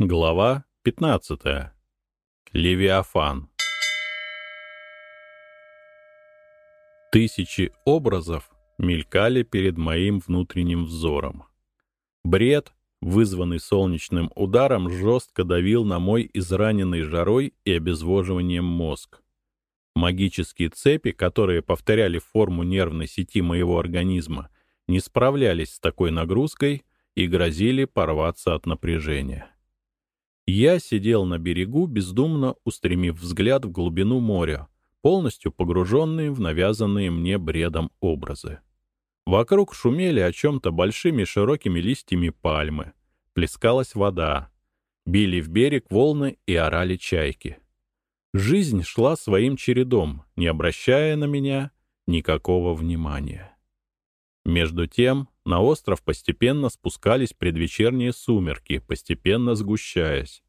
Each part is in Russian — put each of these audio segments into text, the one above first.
Глава 15. Левиафан. Тысячи образов мелькали перед моим внутренним взором. Бред, вызванный солнечным ударом, жестко давил на мой израненный жарой и обезвоживанием мозг. Магические цепи, которые повторяли форму нервной сети моего организма, не справлялись с такой нагрузкой и грозили порваться от напряжения. Я сидел на берегу, бездумно устремив взгляд в глубину моря, полностью погруженный в навязанные мне бредом образы. Вокруг шумели о чем-то большими широкими листьями пальмы. Плескалась вода. Били в берег волны и орали чайки. Жизнь шла своим чередом, не обращая на меня никакого внимания. Между тем на остров постепенно спускались предвечерние сумерки, постепенно сгущаясь.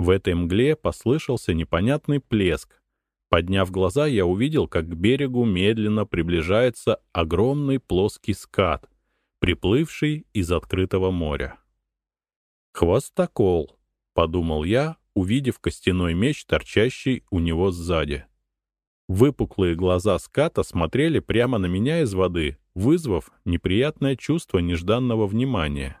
В этой мгле послышался непонятный плеск. Подняв глаза, я увидел, как к берегу медленно приближается огромный плоский скат, приплывший из открытого моря. «Хвостокол», — подумал я, увидев костяной меч, торчащий у него сзади. Выпуклые глаза ската смотрели прямо на меня из воды, вызвав неприятное чувство нежданного внимания.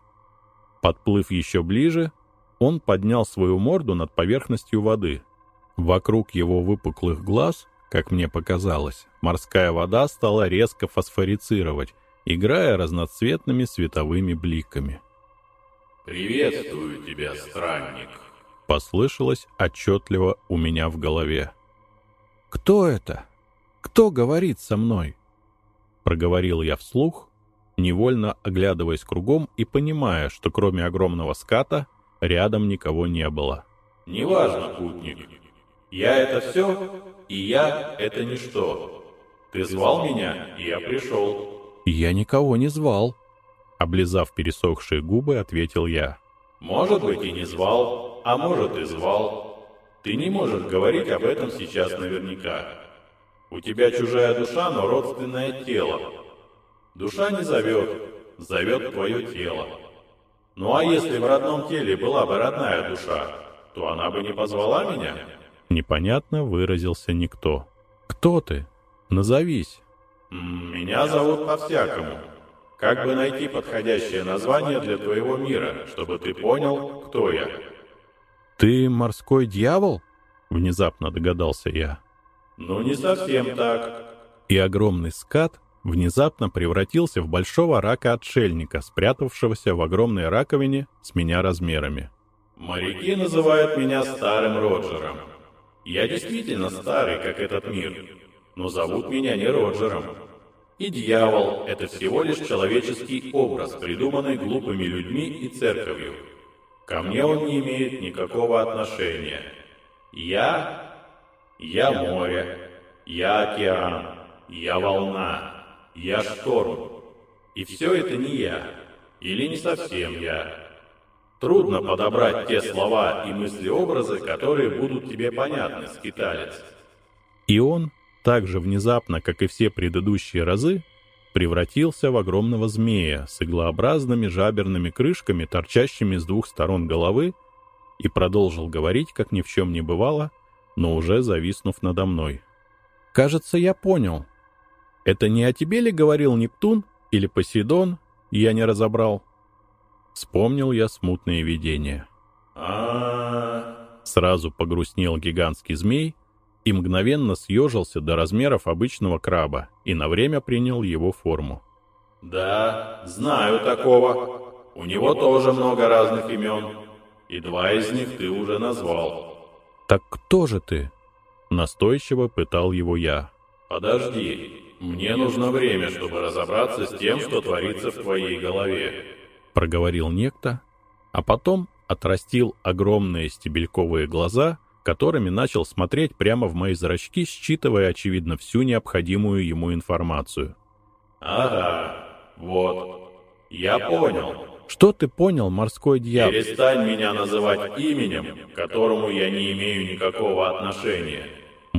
Подплыв еще ближе, он поднял свою морду над поверхностью воды. Вокруг его выпуклых глаз, как мне показалось, морская вода стала резко фосфорицировать, играя разноцветными световыми бликами. «Приветствую тебя, странник!» Послышалось отчетливо у меня в голове. «Кто это? Кто говорит со мной?» Проговорил я вслух, невольно оглядываясь кругом и понимая, что кроме огромного ската рядом никого не было. «Неважно, путник. Я — это все, и я — это ничто. Ты звал меня, и я пришел». «Я никого не звал», — облизав пересохшие губы, ответил я. «Может быть, и не звал, а может, и звал. Ты не можешь говорить об этом сейчас наверняка. У тебя чужая душа, но родственное тело. Душа не зовет, зовет твое тело. Ну а если в родном теле была бы родная душа, то она бы не позвала меня? Непонятно выразился никто. Кто ты? Назовись. Меня зовут по-всякому. Как бы найти подходящее название для твоего мира, чтобы ты понял, кто я? Ты морской дьявол? Внезапно догадался я. Ну, не совсем так. И огромный скат внезапно превратился в большого рака-отшельника, спрятавшегося в огромной раковине с меня размерами. Моряки называют меня Старым Роджером. Я действительно старый, как этот мир, но зовут меня не Роджером. И дьявол — это всего лишь человеческий образ, придуманный глупыми людьми и церковью. Ко мне он не имеет никакого отношения. Я я море, я океан, я волна, я шторм. И все это не я, или не совсем я. Трудно подобрать те слова и мысли-образы, которые будут тебе понятны, скиталец. И он, так же внезапно, как и все предыдущие разы, превратился в огромного змея с иглообразными жаберными крышками, торчащими с двух сторон головы, и продолжил говорить, как ни в чем не бывало, но уже зависнув надо мной. «Кажется, я понял. Это не о тебе ли говорил Нептун или Посейдон? Я не разобрал». Вспомнил я смутные видения. Сразу погрустнел гигантский змей и мгновенно съежился до размеров обычного краба и на время принял его форму. «Да, знаю такого. У него тоже много разных имен, и два из них ты уже назвал». «Так кто же ты?» Настойчиво пытал его я. «Подожди, мне нужно время, чтобы разобраться с тем, что творится в твоей голове», проговорил некто, а потом отрастил огромные стебельковые глаза, которыми начал смотреть прямо в мои зрачки, считывая, очевидно, всю необходимую ему информацию. «Ага, вот, я понял», что ты понял, морской дьявол? Перестань меня называть именем, к которому я не имею никакого отношения.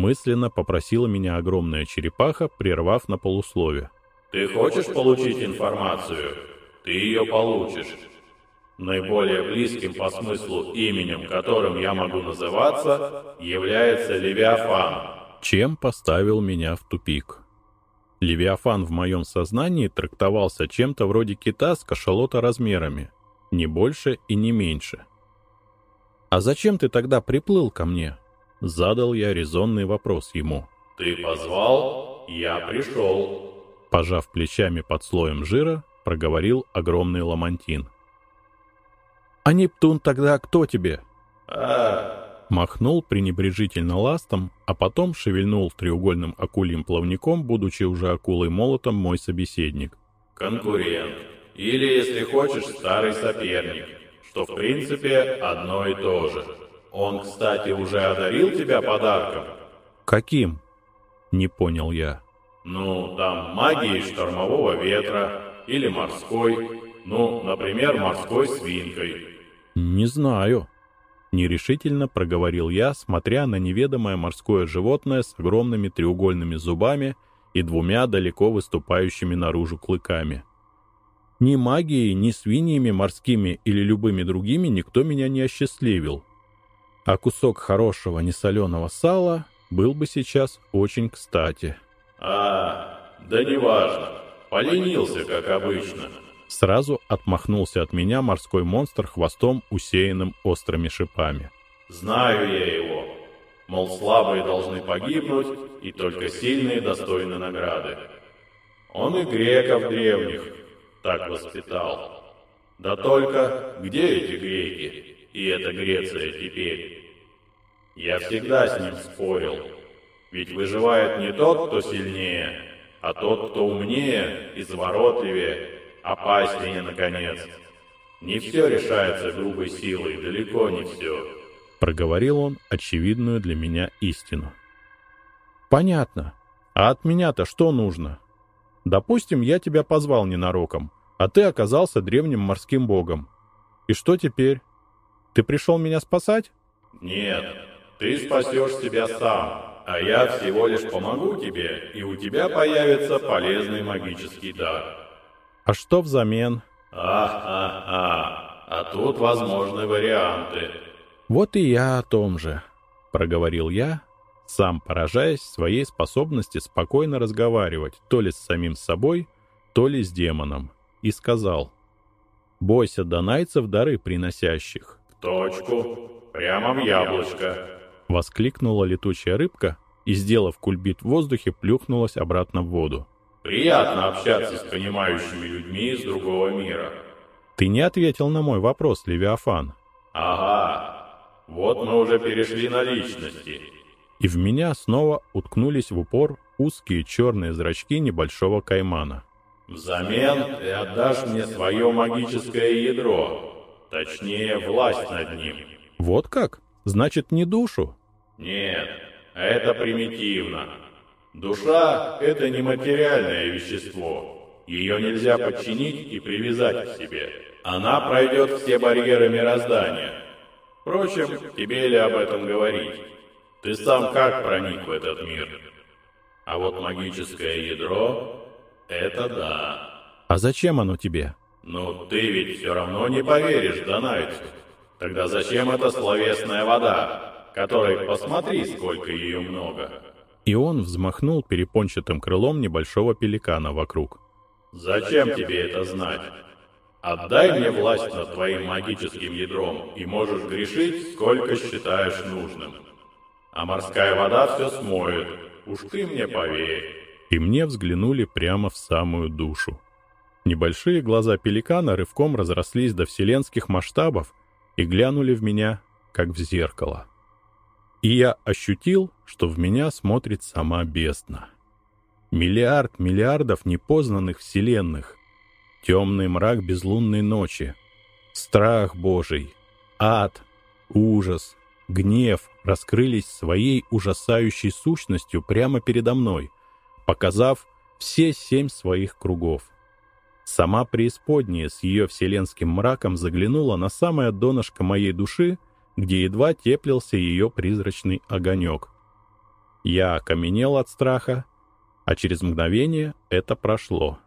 Мысленно попросила меня огромная черепаха, прервав на полуслове. Ты хочешь получить информацию? Ты ее получишь. Наиболее близким по смыслу именем, которым я могу называться, является Левиафан. Чем поставил меня в тупик. Левиафан в моем сознании трактовался чем-то вроде кита с кашалота размерами, не больше и не меньше. «А зачем ты тогда приплыл ко мне?» Задал я резонный вопрос ему. «Ты позвал, я пришел». Пожав плечами под слоем жира, проговорил огромный ламантин. «А Нептун тогда кто тебе?» «А...» Махнул пренебрежительно ластом, а потом шевельнул треугольным акульим плавником, будучи уже акулой молотом, мой собеседник. «Конкурент. Или, если хочешь, старый соперник. Что, в принципе, одно и то же. Он, кстати, уже одарил тебя подарком?» «Каким?» Не понял я. «Ну, там магией штормового ветра или морской. Ну, например, морской свинкой. «Не знаю», — нерешительно проговорил я, смотря на неведомое морское животное с огромными треугольными зубами и двумя далеко выступающими наружу клыками. Ни магией, ни свиньями морскими или любыми другими никто меня не осчастливил. А кусок хорошего несоленого сала был бы сейчас очень кстати. «А, да неважно. Поленился, как обычно». Сразу отмахнулся от меня морской монстр хвостом, усеянным острыми шипами. «Знаю я его. Мол, слабые должны погибнуть, и только сильные достойны награды. Он и греков древних так воспитал. Да только где эти греки? И эта Греция теперь? Я всегда с ним спорил. Ведь выживает не тот, кто сильнее, а тот, кто умнее, изворотливее опаснее, наконец. Не все решается грубой силой, далеко не все. Проговорил он очевидную для меня истину. Понятно. А от меня-то что нужно? Допустим, я тебя позвал ненароком, а ты оказался древним морским богом. И что теперь? Ты пришел меня спасать? Нет, ты спасешь себя сам, а я всего лишь помогу тебе, и у тебя появится полезный магический дар. А что взамен? А-а-а, а тут возможны варианты. Вот и я о том же, проговорил я, сам поражаясь своей способности спокойно разговаривать то ли с самим собой, то ли с демоном, и сказал, «Бойся донайцев дары приносящих». «В точку, прямо в яблочко», — воскликнула летучая рыбка и, сделав кульбит в воздухе, плюхнулась обратно в воду. Приятно общаться с понимающими людьми из другого мира. Ты не ответил на мой вопрос, Левиафан. Ага, вот мы уже перешли на личности. И в меня снова уткнулись в упор узкие черные зрачки небольшого каймана. Взамен ты отдашь мне свое магическое ядро, точнее, власть над ним. Вот как? Значит, не душу? Нет, это примитивно. Душа — это нематериальное вещество. Ее нельзя подчинить и привязать к себе. Она пройдет все барьеры мироздания. Впрочем, тебе ли об этом говорить? Ты сам как проник в этот мир? А вот магическое ядро — это да. А зачем оно тебе? Ну, ты ведь все равно не поверишь Донайцу. Тогда зачем эта словесная вода, которой посмотри, сколько ее много? И он взмахнул перепончатым крылом небольшого пеликана вокруг. «Зачем тебе это знать? Отдай мне власть над твоим магическим ядром, и можешь грешить, сколько считаешь нужным. А морская вода все смоет, уж ты мне поверь». И мне взглянули прямо в самую душу. Небольшие глаза пеликана рывком разрослись до вселенских масштабов и глянули в меня, как в зеркало. И я ощутил, что в меня смотрит сама бездна. Миллиард миллиардов непознанных вселенных, темный мрак безлунной ночи, страх Божий, ад, ужас, гнев раскрылись своей ужасающей сущностью прямо передо мной, показав все семь своих кругов. Сама преисподняя с ее вселенским мраком заглянула на самое донышко моей души — где едва теплился ее призрачный огонек. Я окаменел от страха, а через мгновение это прошло.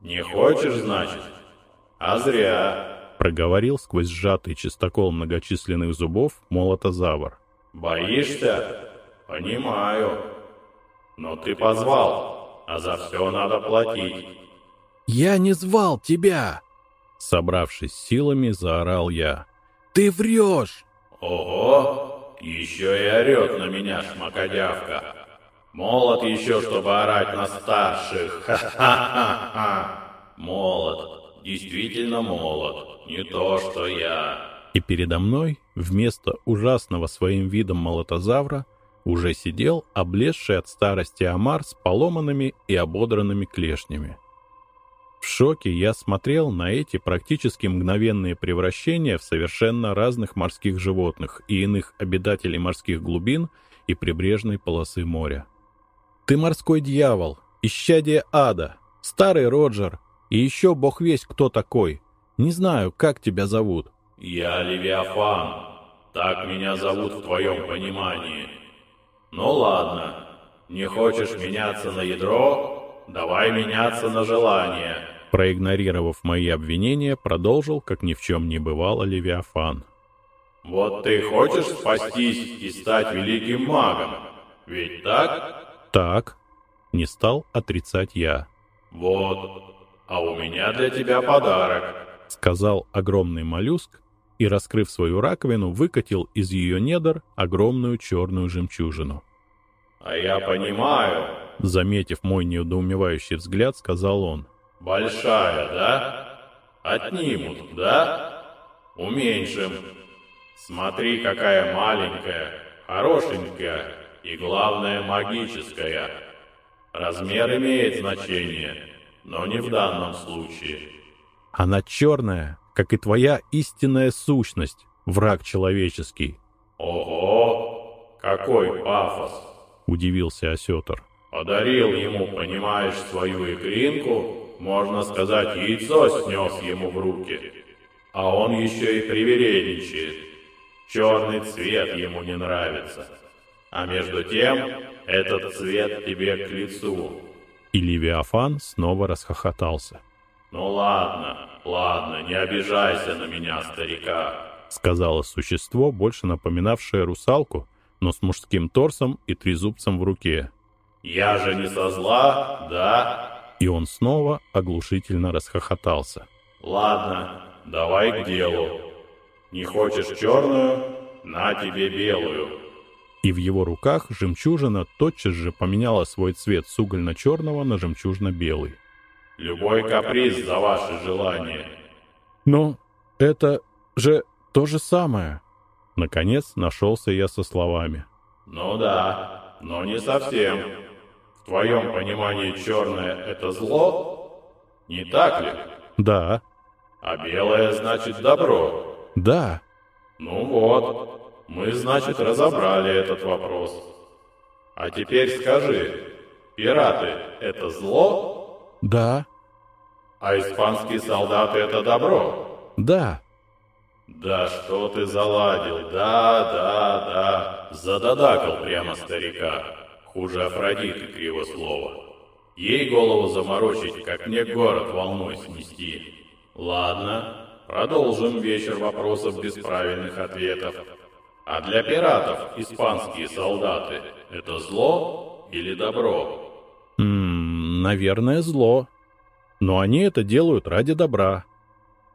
«Не хочешь, значит? А зря. проговорил сквозь сжатый чистокол многочисленных зубов молотозавр. «Боишься? Понимаю. Но ты позвал, а за все надо платить». «Я не звал тебя!» Собравшись силами, заорал я. «Ты врешь!» «Ого! Еще и орет на меня шмакодявка! Молод еще, чтобы орать на старших! Ха-ха-ха-ха! Молод! Действительно молод! Не то, что я!» И передо мной, вместо ужасного своим видом молотозавра, уже сидел облезший от старости омар с поломанными и ободранными клешнями. В шоке я смотрел на эти практически мгновенные превращения в совершенно разных морских животных и иных обитателей морских глубин и прибрежной полосы моря. «Ты морской дьявол, исчадие ада, старый Роджер, и еще бог весь кто такой. Не знаю, как тебя зовут». «Я Левиафан. Так меня зовут в твоем понимании. Ну ладно, не хочешь меняться на ядро? Давай меняться на желание. Проигнорировав мои обвинения, продолжил, как ни в чем не бывало, Левиафан. Вот ты хочешь спастись и стать великим магом? Ведь так? Так. Не стал отрицать я. Вот. А у меня для тебя подарок. Сказал огромный моллюск и, раскрыв свою раковину, выкатил из ее недр огромную черную жемчужину. «А я понимаю», — заметив мой неудоумевающий взгляд, сказал он. «Большая, да? Отнимут, да? Уменьшим. Смотри, какая маленькая, хорошенькая и, главное, магическая. Размер имеет значение, но не в данном случае». «Она черная, как и твоя истинная сущность, враг человеческий». «Ого! Какой пафос!» Удивился осетр. «Подарил ему, понимаешь, свою икринку, можно сказать, яйцо снес ему в руки. А он еще и привередничает. Черный цвет ему не нравится. А между тем, этот цвет тебе к лицу». И Левиафан снова расхохотался. «Ну ладно, ладно, не обижайся на меня, старика», — сказала существо, больше напоминавшее русалку, но с мужским торсом и трезубцем в руке. «Я же не со зла, да?» И он снова оглушительно расхохотался. «Ладно, давай к делу. Не хочешь черную? На тебе белую». И в его руках жемчужина тотчас же поменяла свой цвет с угольно-черного на жемчужно-белый. «Любой каприз за ваше желание». «Но это же то же самое», Наконец нашелся я со словами. «Ну да, но не совсем. В твоем понимании черное — это зло? Не так ли?» «Да». «А белое значит добро?» «Да». «Ну вот, мы, значит, разобрали этот вопрос. А теперь скажи, пираты — это зло?» «Да». «А испанские солдаты — это добро?» «Да». «Да что ты заладил? Да, да, да!» Зададакал прямо старика. Хуже Афродиты криво слово. Ей голову заморочить, как мне город волной снести. Ладно, продолжим вечер вопросов без правильных ответов. А для пиратов испанские солдаты — это зло или добро? Ммм, наверное, зло. Но они это делают ради добра.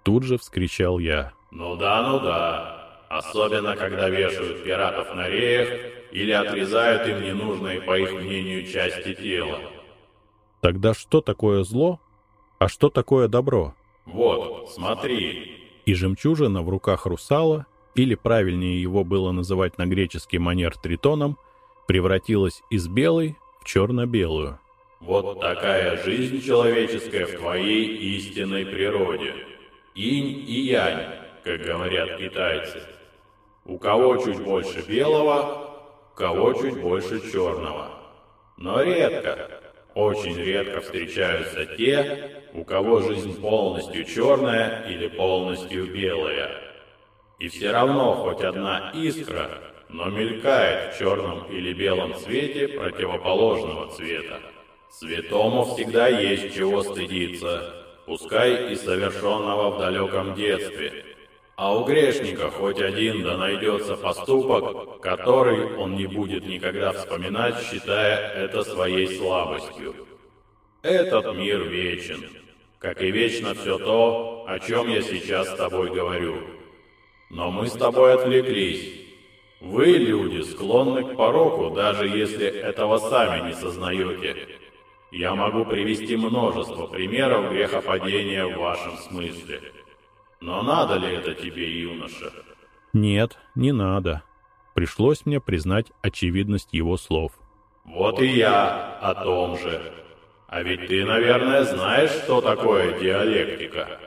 Тут же вскричал я. Ну да, ну да. Особенно, когда вешают пиратов на реях или отрезают им ненужные, по их мнению, части тела. Тогда что такое зло, а что такое добро? Вот, смотри. И жемчужина в руках русала, или правильнее его было называть на греческий манер тритоном, превратилась из белой в черно-белую. Вот такая жизнь человеческая в твоей истинной природе. Инь и янь как говорят китайцы. У кого чуть больше белого, у кого чуть больше черного. Но редко, очень редко встречаются те, у кого жизнь полностью черная или полностью белая. И все равно хоть одна искра, но мелькает в черном или белом цвете противоположного цвета. Святому всегда есть чего стыдиться. пускай и совершенного в далеком детстве. А у грешника хоть один да найдется поступок, который он не будет никогда вспоминать, считая это своей слабостью. Этот мир вечен, как и вечно все то, о чем я сейчас с тобой говорю. Но мы с тобой отвлеклись. Вы, люди, склонны к пороку, даже если этого сами не сознаете. Я могу привести множество примеров грехопадения в вашем смысле. Но надо ли это тебе, юноша? Нет, не надо. Пришлось мне признать очевидность его слов. Вот и я о том же. А ведь ты, наверное, знаешь, что такое диалектика.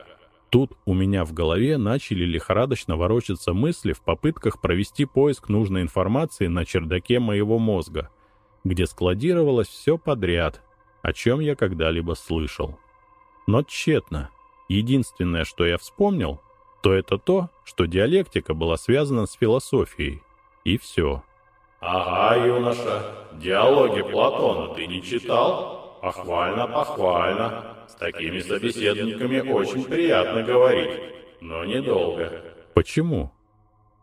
Тут у меня в голове начали лихорадочно ворочаться мысли в попытках провести поиск нужной информации на чердаке моего мозга, где складировалось все подряд, о чем я когда-либо слышал. Но тщетно. Единственное, что я вспомнил, то это то, что диалектика была связана с философией. И все. «Ага, юноша, диалоги Платона ты не читал? Похвально, похвально. С такими собеседниками очень приятно говорить, но недолго». «Почему?»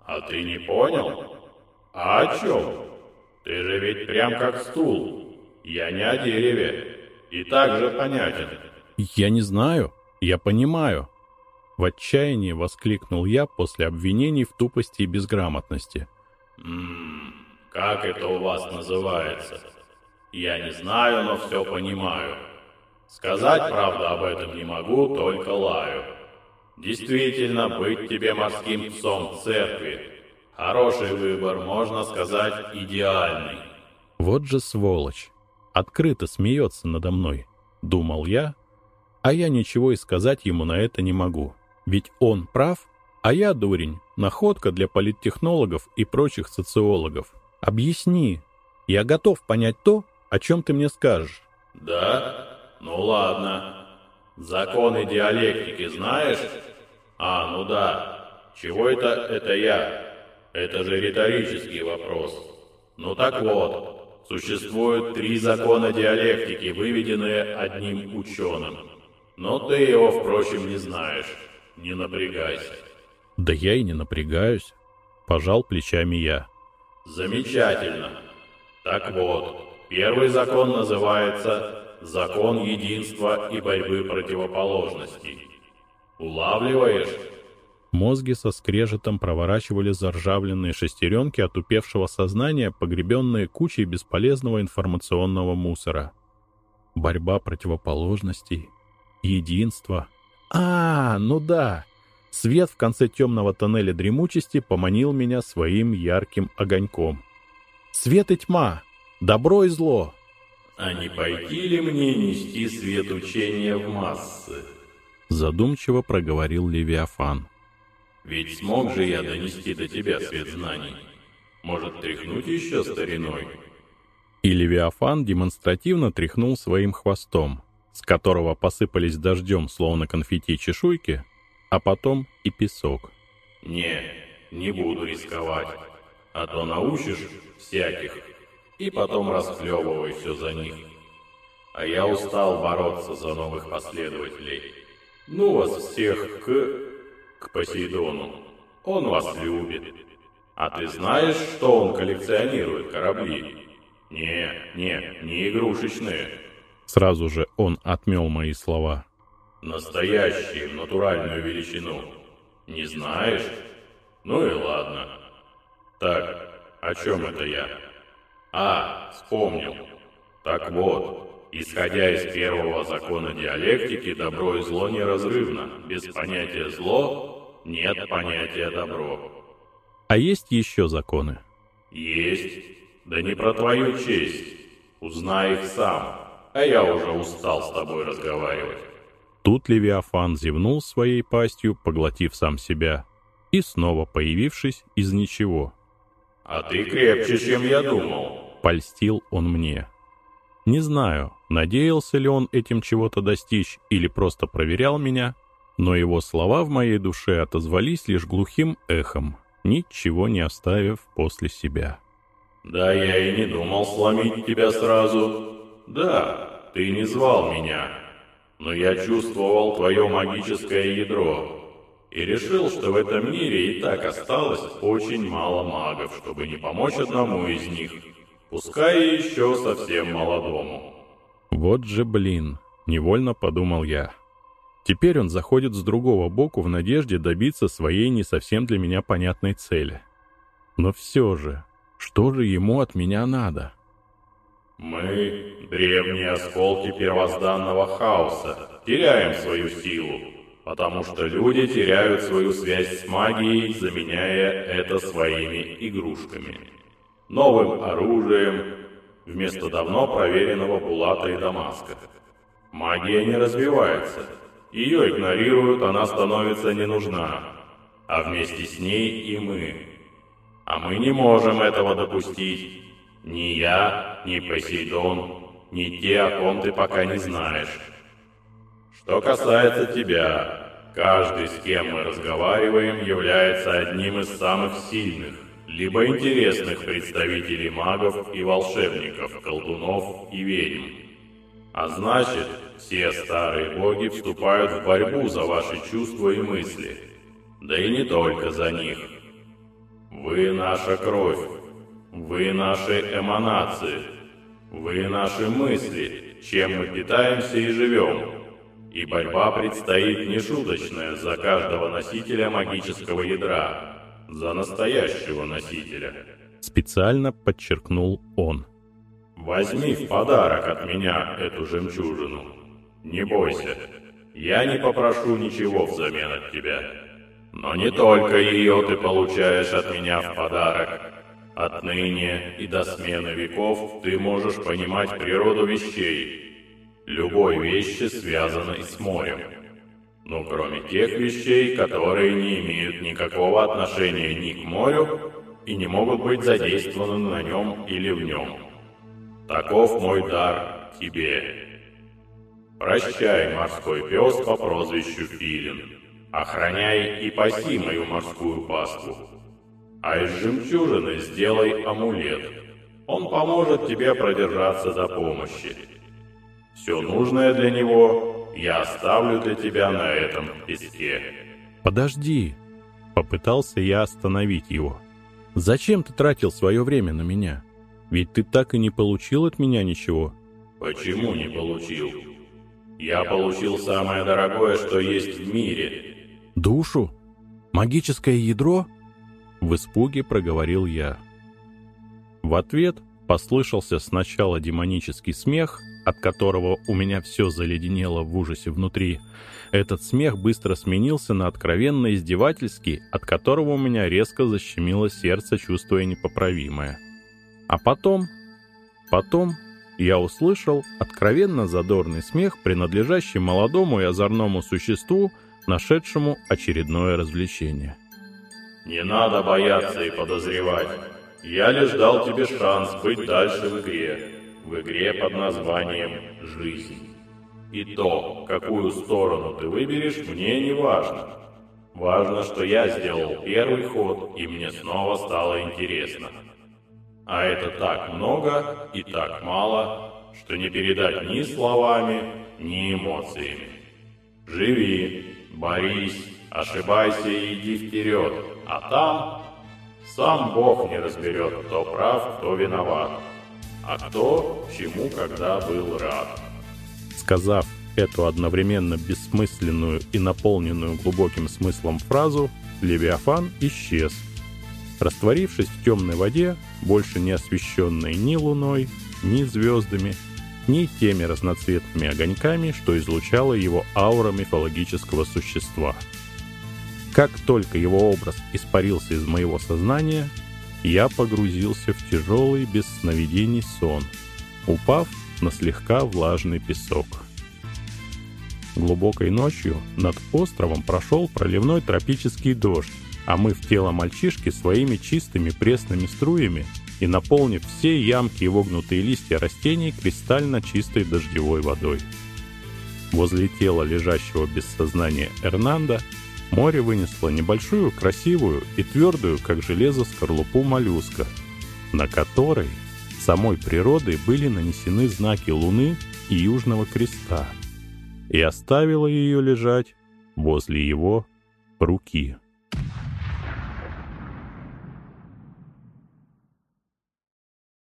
«А ты не понял? А о чем? Ты же ведь прям как стул. Я не о дереве. И так же понятен». «Я не знаю. Я понимаю». В отчаянии воскликнул я после обвинений в тупости и безграмотности. «Ммм, как это у вас называется? Я не знаю, но все понимаю. Сказать, правда, об этом не могу, только лаю. Действительно, быть тебе морским псом в церкви. Хороший выбор, можно сказать, идеальный. Вот же сволочь. Открыто смеется надо мной, думал я, а я ничего и сказать ему на это не могу. Ведь он прав, а я, дурень, находка для политтехнологов и прочих социологов. Объясни. Я готов понять то, о чем ты мне скажешь. Да? Ну ладно. Законы диалектики знаешь? А, ну да. Чего это это я? Это же риторический вопрос. Ну так вот, существуют три закона диалектики, выведенные одним ученым. Но ты его, впрочем, не знаешь. Не напрягайся. Да я и не напрягаюсь. Пожал плечами я. Замечательно. Так вот, первый закон называется «Закон единства и борьбы противоположностей». Улавливаешь? Мозги со скрежетом проворачивали заржавленные шестеренки отупевшего сознания, погребенные кучей бесполезного информационного мусора. Борьба противоположностей, единство. А, ну да! Свет в конце темного тоннеля дремучести поманил меня своим ярким огоньком. Свет и тьма, добро и зло. А не пойти ли мне нести свет учения в массы? Задумчиво проговорил Левиафан. Ведь смог же я донести до тебя свет знаний. Может, тряхнуть еще стариной? И Левиафан демонстративно тряхнул своим хвостом, с которого посыпались дождем, словно конфетти чешуйки, а потом и песок. «Не, не буду рисковать, а то научишь всяких, и потом расхлебывай все за них. А я устал бороться за новых последователей. Ну вас всех к... к Посейдону. Он вас любит. А ты знаешь, что он коллекционирует корабли? Не, не, не игрушечные». Сразу же он отмел мои слова. Настоящие, натуральную величину. Не знаешь? Ну и ладно. Так, о чем это я? А, вспомнил. Так вот, исходя из первого закона диалектики, добро и зло неразрывно. Без понятия зло нет понятия добро. А есть еще законы? Есть. Да не про твою честь. Узнай их сам. А я уже устал с тобой разговаривать. Тут Левиафан зевнул своей пастью, поглотив сам себя, и снова появившись из ничего. «А ты крепче, чем я думал», — польстил он мне. Не знаю, надеялся ли он этим чего-то достичь или просто проверял меня, но его слова в моей душе отозвались лишь глухим эхом, ничего не оставив после себя. «Да я и не думал сломить тебя сразу. Да, ты не звал меня, но я чувствовал твое магическое ядро и решил, что в этом мире и так осталось очень мало магов, чтобы не помочь одному из них, пускай еще совсем молодому. Вот же блин, невольно подумал я. Теперь он заходит с другого боку в надежде добиться своей не совсем для меня понятной цели. Но все же, что же ему от меня надо? Мы, древние осколки первозданного хаоса, теряем свою силу, потому что люди теряют свою связь с магией, заменяя это своими игрушками. Новым оружием, вместо давно проверенного Булата и Дамаска. Магия не развивается, ее игнорируют, она становится не нужна, а вместе с ней и мы. А мы не можем этого допустить. Ни я, ни Посейдон, ни те, о ком ты пока не знаешь. Что касается тебя, каждый, с кем мы разговариваем, является одним из самых сильных, либо интересных представителей магов и волшебников, колдунов и ведьм. А значит, все старые боги вступают в борьбу за ваши чувства и мысли. Да и не только за них. Вы наша кровь. Вы наши эманации. Вы наши мысли, чем мы питаемся и живем. И борьба предстоит нешуточная за каждого носителя магического ядра. За настоящего носителя. Специально подчеркнул он. Возьми в подарок от меня эту жемчужину. Не бойся, я не попрошу ничего взамен от тебя. Но не только ее ты получаешь от меня в подарок. Отныне и до смены веков ты можешь понимать природу вещей. Любой вещи, связанной с морем. Ну, кроме тех вещей, которые не имеют никакого отношения ни к морю и не могут быть задействованы на нем или в нем. Таков мой дар тебе. Прощай, морской пес по прозвищу Филин. Охраняй и паси мою морскую пасту. А из жемчужины сделай амулет. Он поможет тебе продержаться до помощи. Все нужное для него я оставлю для тебя на этом песке. Подожди. Попытался я остановить его. Зачем ты тратил свое время на меня? Ведь ты так и не получил от меня ничего. Почему не получил? Я получил самое дорогое, что есть в мире. Душу? Магическое ядро? В испуге проговорил я. В ответ послышался сначала демонический смех, от которого у меня все заледенело в ужасе внутри. Этот смех быстро сменился на откровенно издевательский, от которого у меня резко защемило сердце, чувствуя непоправимое. А потом, потом я услышал откровенно задорный смех, принадлежащий молодому и озорному существу, нашедшему очередное развлечение. «Не надо бояться и подозревать. Я лишь дал тебе шанс быть дальше в игре, в игре под названием «Жизнь». И то, какую сторону ты выберешь, мне не важно. Важно, что я сделал первый ход, и мне снова стало интересно. А это так много и так мало, что не передать ни словами, ни эмоциями. Живи, борись, ошибайся и иди вперед, а там сам Бог не разберет, кто прав, кто виноват, а кто чему когда был рад. Сказав эту одновременно бессмысленную и наполненную глубоким смыслом фразу, Левиафан исчез, растворившись в темной воде, больше не освещенной ни луной, ни звездами, ни теми разноцветными огоньками, что излучала его аура мифологического существа. Как только его образ испарился из моего сознания, я погрузился в тяжелый без сновидений сон, упав на слегка влажный песок. Глубокой ночью над островом прошел проливной тропический дождь, а мы в тело мальчишки своими чистыми пресными струями и наполнив все ямки и вогнутые листья растений кристально чистой дождевой водой. Возле тела лежащего без сознания Эрнанда море вынесло небольшую, красивую и твердую, как железо, скорлупу моллюска, на которой самой природой были нанесены знаки Луны и Южного Креста. и оставила ее лежать возле его руки.